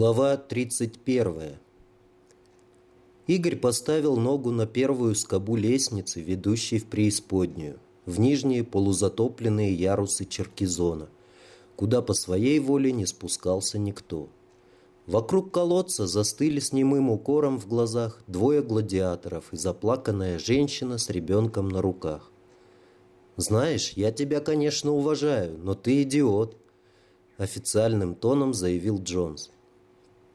Глава 31. Игорь поставил ногу на первую скобу лестницы, ведущей в преисподнюю, в нижние полузатопленные ярусы Черкизона, куда по своей воле не спускался никто. Вокруг колодца застыли с немым укором в глазах двое гладиаторов и заплаканная женщина с ребенком на руках. «Знаешь, я тебя, конечно, уважаю, но ты идиот», официальным тоном заявил Джонс.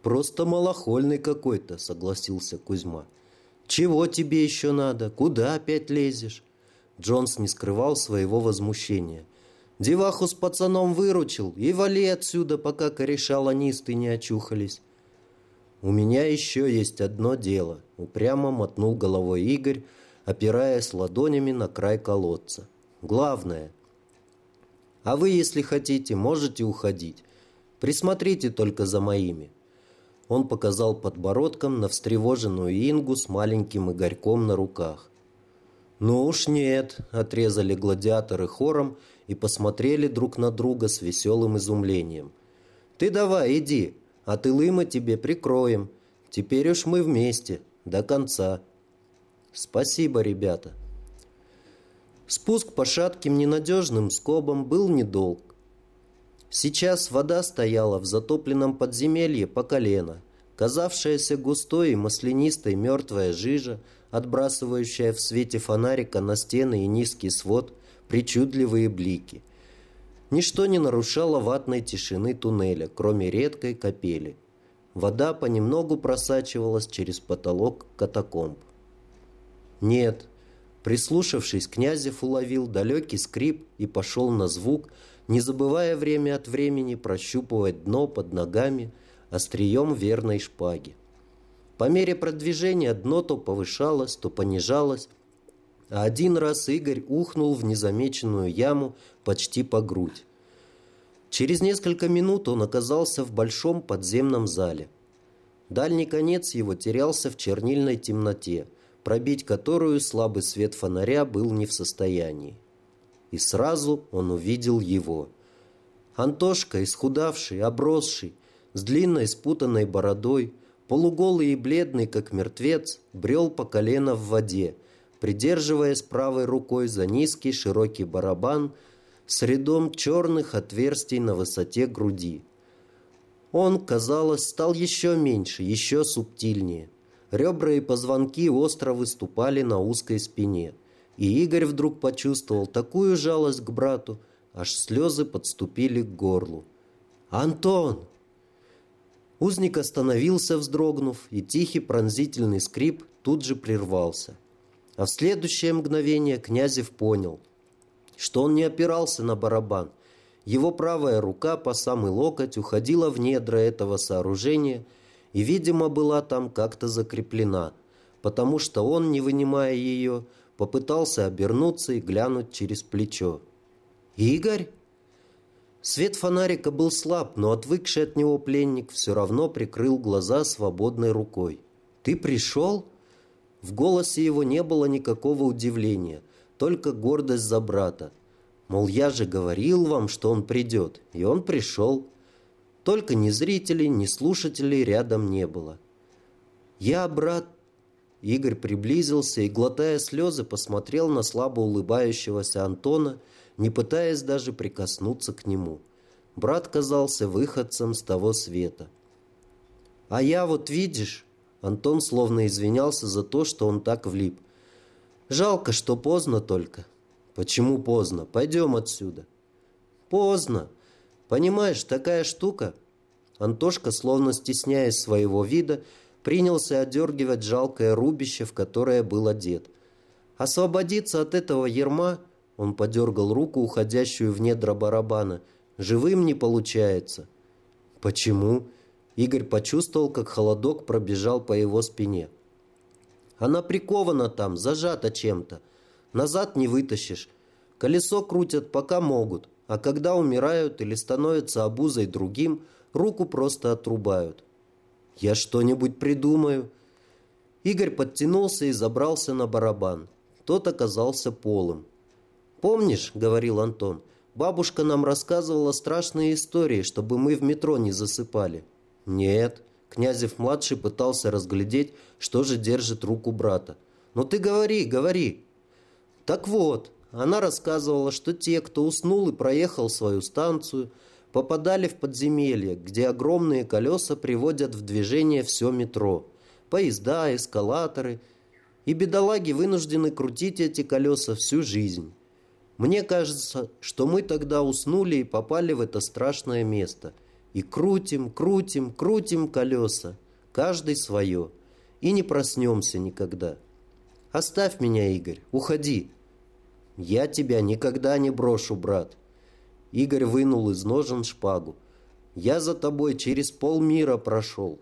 «Просто малохольный какой-то», — согласился Кузьма. «Чего тебе еще надо? Куда опять лезешь?» Джонс не скрывал своего возмущения. «Деваху с пацаном выручил, и вали отсюда, пока кореша ланисты не очухались». «У меня еще есть одно дело», — упрямо мотнул головой Игорь, опираясь ладонями на край колодца. «Главное. А вы, если хотите, можете уходить. Присмотрите только за моими». Он показал подбородком на встревоженную Ингу с маленьким Игорьком на руках. «Ну уж нет», — отрезали гладиаторы хором и посмотрели друг на друга с веселым изумлением. «Ты давай, иди, а тылы мы тебе прикроем. Теперь уж мы вместе, до конца». «Спасибо, ребята». Спуск по шатким ненадежным скобам был недолг. Сейчас вода стояла в затопленном подземелье по колено, казавшаяся густой и маслянистой мертвая жижа, отбрасывающая в свете фонарика на стены и низкий свод причудливые блики. Ничто не нарушало ватной тишины туннеля, кроме редкой капели. Вода понемногу просачивалась через потолок катакомб. Нет, прислушавшись, Князев уловил далекий скрип и пошел на звук, не забывая время от времени прощупывать дно под ногами острием верной шпаги. По мере продвижения дно то повышалось, то понижалось, а один раз Игорь ухнул в незамеченную яму почти по грудь. Через несколько минут он оказался в большом подземном зале. Дальний конец его терялся в чернильной темноте, пробить которую слабый свет фонаря был не в состоянии и сразу он увидел его. Антошка, исхудавший, обросший, с длинной спутанной бородой, полуголый и бледный, как мертвец, брел по колено в воде, придерживаясь правой рукой за низкий широкий барабан с рядом черных отверстий на высоте груди. Он, казалось, стал еще меньше, еще субтильнее. Ребра и позвонки остро выступали на узкой спине – и Игорь вдруг почувствовал такую жалость к брату, аж слезы подступили к горлу. «Антон!» Узник остановился, вздрогнув, и тихий пронзительный скрип тут же прервался. А в следующее мгновение Князев понял, что он не опирался на барабан. Его правая рука по самый локоть уходила в недра этого сооружения и, видимо, была там как-то закреплена, потому что он, не вынимая ее, попытался обернуться и глянуть через плечо. «Игорь?» Свет фонарика был слаб, но отвыкший от него пленник все равно прикрыл глаза свободной рукой. «Ты пришел?» В голосе его не было никакого удивления, только гордость за брата. Мол, я же говорил вам, что он придет, и он пришел. Только ни зрителей, ни слушателей рядом не было. «Я, брат, Игорь приблизился и, глотая слезы, посмотрел на слабо улыбающегося Антона, не пытаясь даже прикоснуться к нему. Брат казался выходцем с того света. «А я вот, видишь...» Антон словно извинялся за то, что он так влип. «Жалко, что поздно только». «Почему поздно? Пойдем отсюда». «Поздно. Понимаешь, такая штука...» Антошка, словно стесняясь своего вида, принялся отдергивать жалкое рубище, в которое был одет. Освободиться от этого ерма, он подергал руку, уходящую в недра барабана, живым не получается. Почему? Игорь почувствовал, как холодок пробежал по его спине. Она прикована там, зажата чем-то. Назад не вытащишь. Колесо крутят, пока могут, а когда умирают или становятся обузой другим, руку просто отрубают. Я что-нибудь придумаю. Игорь подтянулся и забрался на барабан. Тот оказался полым. «Помнишь, — говорил Антон, — бабушка нам рассказывала страшные истории, чтобы мы в метро не засыпали. Нет. Князев-младший пытался разглядеть, что же держит руку брата. «Ну ты говори, говори!» Так вот, она рассказывала, что те, кто уснул и проехал свою станцию, попадали в подземелье, где огромные колеса приводят в движение все метро. Поезда, эскалаторы. И бедолаги вынуждены крутить эти колеса всю жизнь. Мне кажется, что мы тогда уснули и попали в это страшное место. И крутим, крутим, крутим колеса. Каждый свое. И не проснемся никогда. Оставь меня, Игорь, уходи. Я тебя никогда не брошу, брат. Игорь вынул из ножен шпагу. Я за тобой через полмира прошел.